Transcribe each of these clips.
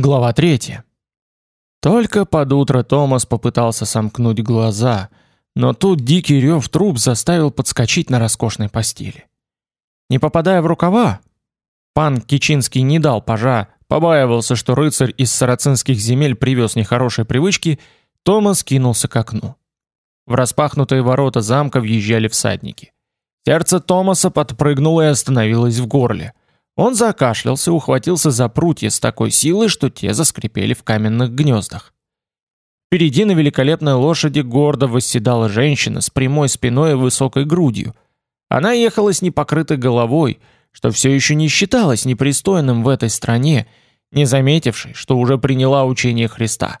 Глава 3. Только под утро Томас попытался сомкнуть глаза, но тут дикий рев труб заставил подскочить на роскошной постели. Не попадая в рукава, пан Кичинский не дал пожа, побаивался, что рыцарь из сарацинских земель привез нехорошие привычки, Томас кинулся к окну. В распахнутые ворота замка въезжали всадники. Сердце Томаса подпрыгнуло и остановилось в горле. Он закашлялся, ухватился за прутья с такой силой, что те заскрипели в каменных гнездах. Впереди на великолепной лошади гордо восседала женщина с прямой спиной и высокой грудью. Она ехала с непокрытой головой, что все еще не считалось непристойным в этой стране, не заметившей, что уже приняла учение Христа.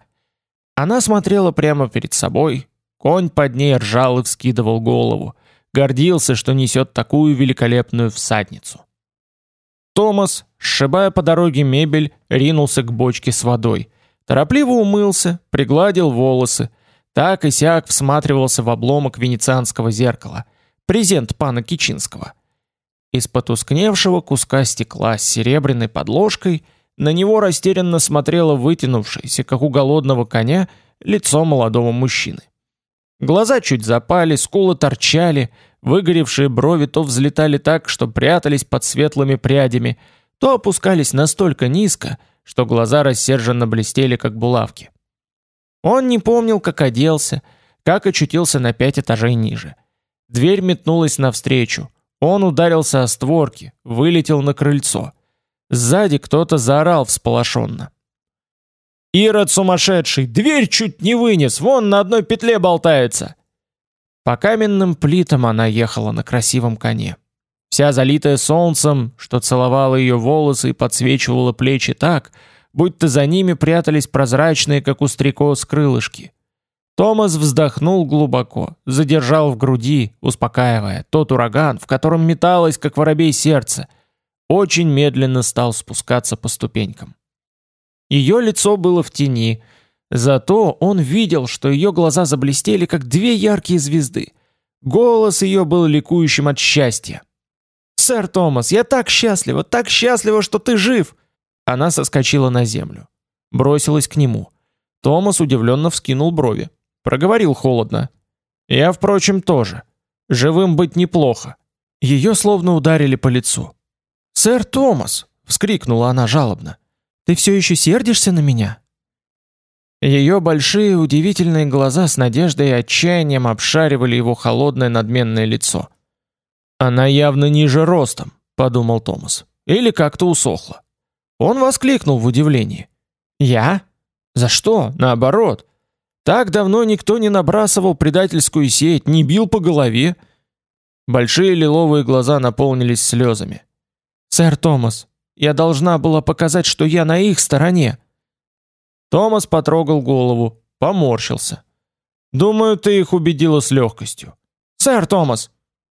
Она смотрела прямо перед собой, конь под ней ржал и вскидывал голову, гордился, что несет такую великолепную всадницу. Томас, сшибая по дороге мебель, ринулся к бочке с водой. Торопливо умылся, пригладил волосы, так и сяк всматривался в обломок венецианского зеркала, презент пана Кичинского. Из потускневшего куска стекла с серебряной подложкой на него растерянно смотрело вытянувшееся, как у голодного коня, лицо молодого мужчины. Глаза чуть запали, скулы торчали, Выгоревшие брови то взлетали так, что прятались под светлыми прядями, то опускались настолько низко, что глаза рассерженно блестели, как булавки. Он не помнил, как оделся, как очутился на пять этажей ниже. Дверь метнулась навстречу. Он ударился о створки, вылетел на крыльцо. Сзади кто-то заорал всполошенно. «Ирод сумасшедший! Дверь чуть не вынес! Вон на одной петле болтается!» По каменным плитам она ехала на красивом коне. Вся залитая солнцем, что целовало ее волосы и подсвечивало плечи так, будто за ними прятались прозрачные, как у стрекоз, крылышки. Томас вздохнул глубоко, задержал в груди, успокаивая тот ураган, в котором металось, как воробей сердце, очень медленно стал спускаться по ступенькам. Ее лицо было в тени, Зато он видел, что ее глаза заблестели, как две яркие звезды. Голос ее был ликующим от счастья. «Сэр Томас, я так счастлива, так счастлива, что ты жив!» Она соскочила на землю. Бросилась к нему. Томас удивленно вскинул брови. Проговорил холодно. «Я, впрочем, тоже. Живым быть неплохо». Ее словно ударили по лицу. «Сэр Томас!» — вскрикнула она жалобно. «Ты все еще сердишься на меня? Ее большие удивительные глаза с надеждой и отчаянием обшаривали его холодное надменное лицо. Она явно ниже ростом, подумал Томас. Или как-то усохла. Он воскликнул в удивлении. Я? За что? Наоборот. Так давно никто не набрасывал предательскую сеть, не бил по голове. Большие лиловые глаза наполнились слезами. Сэр Томас, я должна была показать, что я на их стороне. Томас потрогал голову, поморщился. Думаю, ты их убедила с легкостью. Сэр Томас.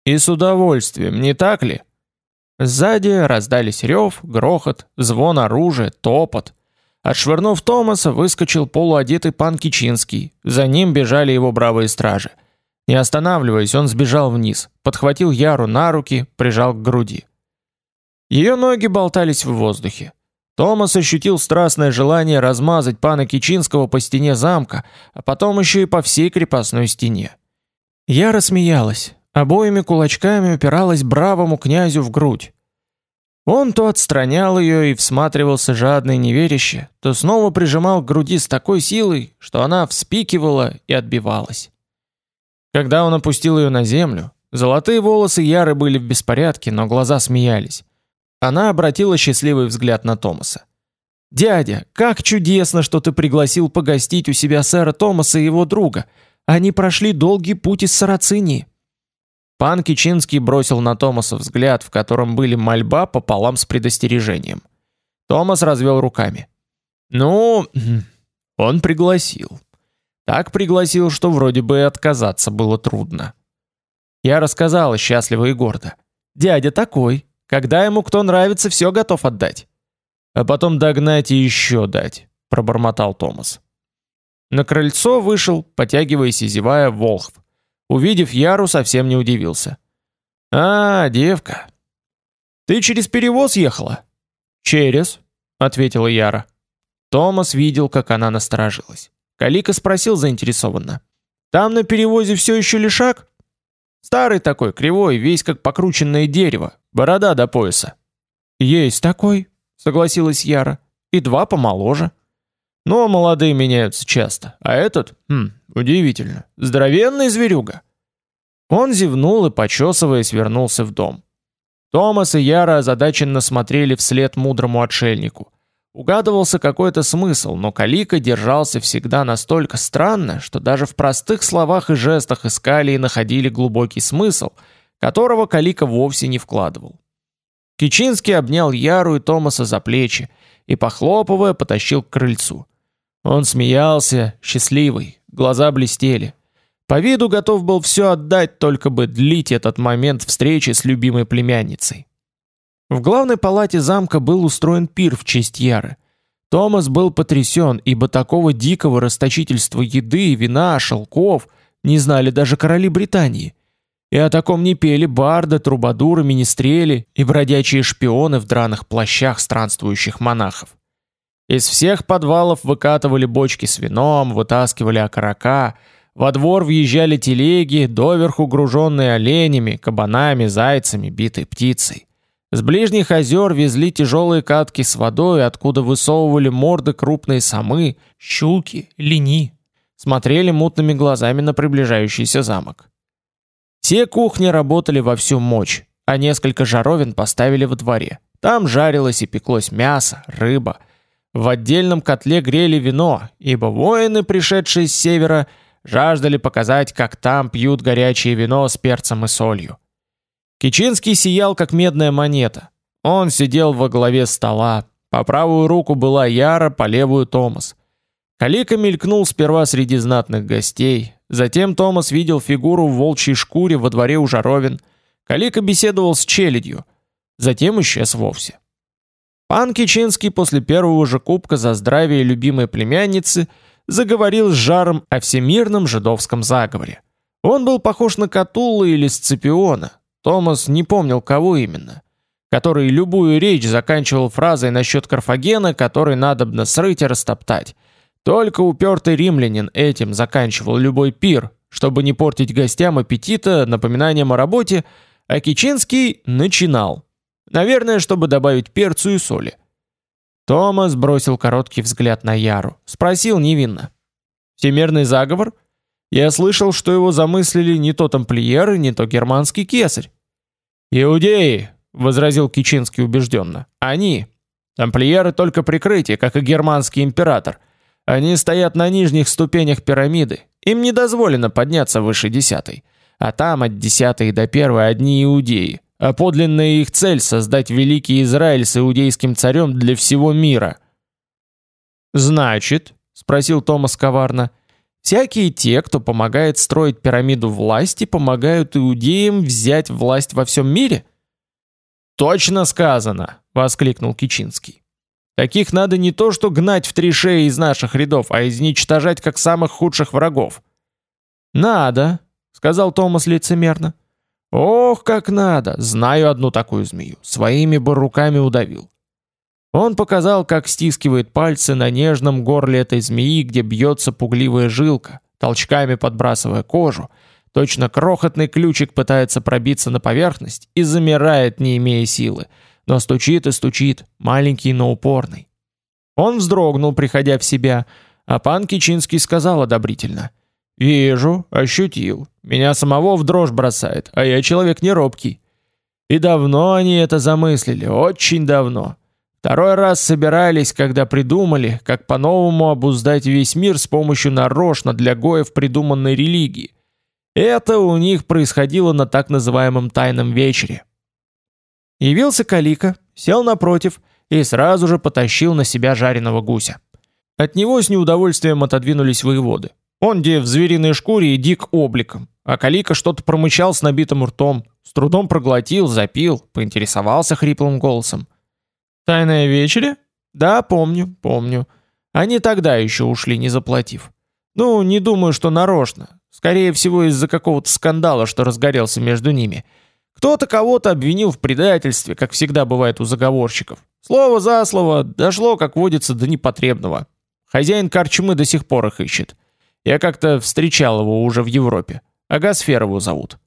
И с удовольствием, не так ли? Сзади раздались рев, грохот, звон оружия, топот. Отшвырнув Томаса, выскочил полуодетый пан Кичинский. За ним бежали его бравые стражи. Не останавливаясь, он сбежал вниз, подхватил Яру на руки, прижал к груди. Ее ноги болтались в воздухе. Томас ощутил страстное желание размазать пана Кичинского по стене замка, а потом еще и по всей крепостной стене. Я рассмеялась, обоими кулачками упиралась бравому князю в грудь. Он то отстранял ее и всматривался жадно и неверяще, то снова прижимал к груди с такой силой, что она вспикивала и отбивалась. Когда он опустил ее на землю, золотые волосы Яры были в беспорядке, но глаза смеялись. Она обратила счастливый взгляд на Томаса. «Дядя, как чудесно, что ты пригласил погостить у себя сэра Томаса и его друга. Они прошли долгий путь из Сарацинии». Пан Кичинский бросил на Томаса взгляд, в котором были мольба пополам с предостережением. Томас развел руками. «Ну, он пригласил. Так пригласил, что вроде бы и отказаться было трудно». Я рассказала счастливо и гордо. «Дядя такой, когда ему кто нравится, все готов отдать. А потом догнать и еще дать, пробормотал Томас. На крыльцо вышел, потягиваясь и зевая, Волхв. Увидев Яру, совсем не удивился. «А, девка, ты через перевоз ехала?» «Через», — ответила Яра. Томас видел, как она насторожилась. Калика спросил заинтересованно. «Там на перевозе все еще лишак?» «Старый такой, кривой, весь как покрученное дерево, борода до пояса». «Есть такой», — согласилась Яра. «И два помоложе». «Но молодые меняются часто, а этот, хм, удивительно, здоровенный зверюга». Он зевнул и, почесываясь, вернулся в дом. Томас и Яра озадаченно смотрели вслед мудрому отшельнику. Угадывался какой-то смысл, но Калика держался всегда настолько странно, что даже в простых словах и жестах искали и находили глубокий смысл, которого Калика вовсе не вкладывал. Кичинский обнял Яру и Томаса за плечи и, похлопывая, потащил к крыльцу. Он смеялся, счастливый, глаза блестели. По виду готов был все отдать, только бы длить этот момент встречи с любимой племянницей. В главной палате замка был устроен пир в честь Яры. Томас был потрясен, ибо такого дикого расточительства еды, вина, шелков не знали даже короли Британии. И о таком не пели барды, трубадуры, министрели и бродячие шпионы в драных плащах странствующих монахов. Из всех подвалов выкатывали бочки с вином, вытаскивали окорока, во двор въезжали телеги, доверху груженные оленями, кабанами, зайцами, битой птицей. С ближних озер везли тяжелые катки с водой, откуда высовывали морды крупные самы, щуки, лини. Смотрели мутными глазами на приближающийся замок. Все кухни работали во всю мощь, а несколько жаровин поставили во дворе. Там жарилось и пеклось мясо, рыба. В отдельном котле грели вино, ибо воины, пришедшие с севера, жаждали показать, как там пьют горячее вино с перцем и солью. Кичинский сиял, как медная монета. Он сидел во главе стола. По правую руку была Яра, по левую Томас. Калика мелькнул сперва среди знатных гостей. Затем Томас видел фигуру в волчьей шкуре во дворе у Жаровин. Калика беседовал с челядью. Затем исчез вовсе. Пан Кичинский после первого же кубка за здравие любимой племянницы – заговорил с жаром о всемирном жидовском заговоре. Он был похож на Катулла или Сципиона, Томас не помнил, кого именно, который любую речь заканчивал фразой насчет Карфагена, который надобно срыть и растоптать. Только упертый римлянин этим заканчивал любой пир, чтобы не портить гостям аппетита напоминанием о работе, а Кичинский начинал. Наверное, чтобы добавить перцу и соли. Томас бросил короткий взгляд на Яру, спросил невинно: "Всемирный заговор? Я слышал, что его замыслили не то тамплиеры, не то германский кесарь". "Иудеи", возразил Кичинский убежденно. "Они тамплиеры только прикрытие, как и германский император. Они стоят на нижних ступенях пирамиды. Им не дозволено подняться выше десятой, а там от десятой до первой одни иудеи а подлинная их цель создать великий Израиль с иудейским царем для всего мира. Значит, спросил Томас коварно, всякие те, кто помогает строить пирамиду власти, помогают иудеям взять власть во всем мире? Точно сказано, воскликнул Кичинский. Таких надо не то что гнать в три шеи из наших рядов, а изничтожать как самых худших врагов. Надо, сказал Томас лицемерно. Ох, как надо! Знаю одну такую змею. Своими бы руками удавил. Он показал, как стискивает пальцы на нежном горле этой змеи, где бьется пугливая жилка, толчками подбрасывая кожу. Точно крохотный ключик пытается пробиться на поверхность и замирает, не имея силы, но стучит и стучит, маленький, но упорный. Он вздрогнул, приходя в себя, а пан Кичинский сказал одобрительно: Вижу, ощутил. Меня самого в дрожь бросает, а я человек не робкий. И давно они это замыслили, очень давно. Второй раз собирались, когда придумали, как по-новому обуздать весь мир с помощью нарочно для гоев придуманной религии. Это у них происходило на так называемом тайном вечере. Явился Калика, сел напротив и сразу же потащил на себя жареного гуся. От него с неудовольствием отодвинулись воеводы. Он где в звериной шкуре и дик обликом, а Калика что-то промычал с набитым ртом, с трудом проглотил, запил, поинтересовался хриплым голосом. «Тайная вечеря? Да, помню, помню. Они тогда еще ушли, не заплатив. Ну, не думаю, что нарочно. Скорее всего, из-за какого-то скандала, что разгорелся между ними. Кто-то кого-то обвинил в предательстве, как всегда бывает у заговорщиков. Слово за слово, дошло, как водится, до непотребного. Хозяин корчмы до сих пор их ищет. Я как-то встречал его уже в Европе. Агасферову зовут.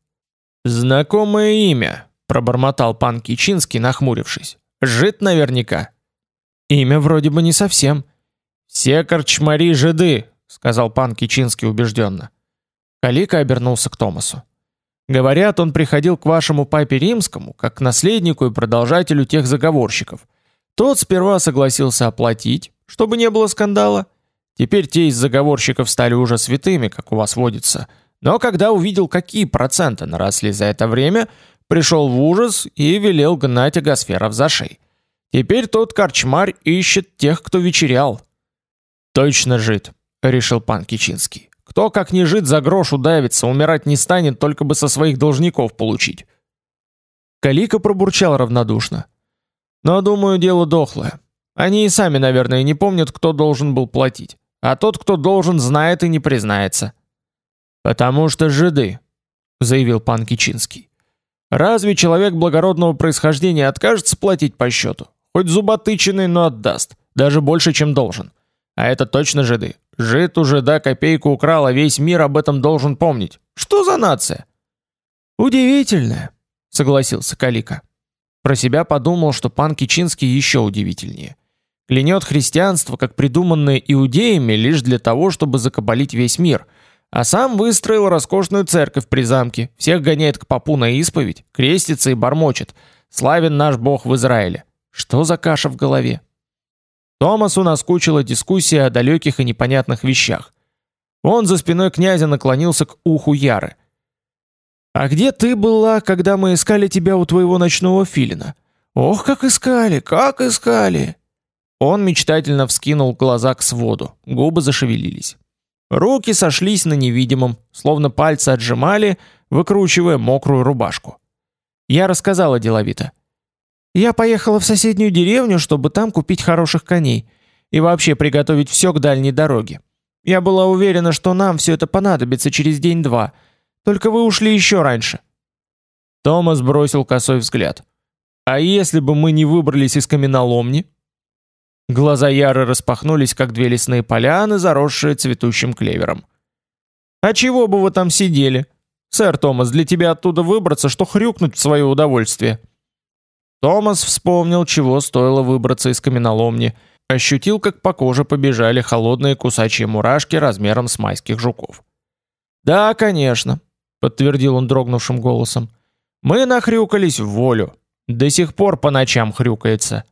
Знакомое имя, пробормотал пан Кичинский, нахмурившись. Жид наверняка. Имя вроде бы не совсем. Все корчмари жиды, сказал пан Кичинский убежденно. Калика обернулся к Томасу. Говорят, он приходил к вашему папе римскому, как к наследнику и продолжателю тех заговорщиков. Тот сперва согласился оплатить, чтобы не было скандала. Теперь те из заговорщиков стали уже святыми, как у вас водится. Но когда увидел, какие проценты наросли за это время, пришел в ужас и велел гнать агосферов за шеи. Теперь тот корчмарь ищет тех, кто вечерял. Точно жид, решил пан Кичинский. Кто как не жид за грош удавится, умирать не станет, только бы со своих должников получить. Калика пробурчал равнодушно. Но, думаю, дело дохлое. Они и сами, наверное, не помнят, кто должен был платить. А тот, кто должен, знает и не признается. Потому что жиды, заявил пан Кичинский. Разве человек благородного происхождения откажется платить по счету? Хоть зуботыченный, но отдаст, даже больше, чем должен. А это точно жиды. Жид у жида копейку украл, а весь мир об этом должен помнить. Что за нация? Удивительная, согласился Калика. Про себя подумал, что пан Кичинский еще удивительнее. Клянет христианство, как придуманное иудеями, лишь для того, чтобы закабалить весь мир, а сам выстроил роскошную церковь при замке, всех гоняет к попу на исповедь, крестится и бормочет «Славен наш Бог в Израиле». Что за каша в голове? Томасу наскучила дискуссия о далеких и непонятных вещах. Он за спиной князя наклонился к уху Яры. А где ты была, когда мы искали тебя у твоего ночного филина? Ох, как искали, как искали. Он мечтательно вскинул глаза к своду, губы зашевелились. Руки сошлись на невидимом, словно пальцы отжимали, выкручивая мокрую рубашку. Я рассказала деловито. Я поехала в соседнюю деревню, чтобы там купить хороших коней и вообще приготовить все к дальней дороге. Я была уверена, что нам все это понадобится через день-два, только вы ушли еще раньше. Томас бросил косой взгляд. А если бы мы не выбрались из каменоломни? Глаза Яры распахнулись, как две лесные поляны, заросшие цветущим клевером. А чего бы вы там сидели? Сэр Томас, для тебя оттуда выбраться, что хрюкнуть в свое удовольствие. Томас вспомнил, чего стоило выбраться из каменоломни, ощутил, как по коже побежали холодные кусачие мурашки размером с майских жуков. Да, конечно, подтвердил он дрогнувшим голосом. Мы нахрюкались в волю. До сих пор по ночам хрюкается.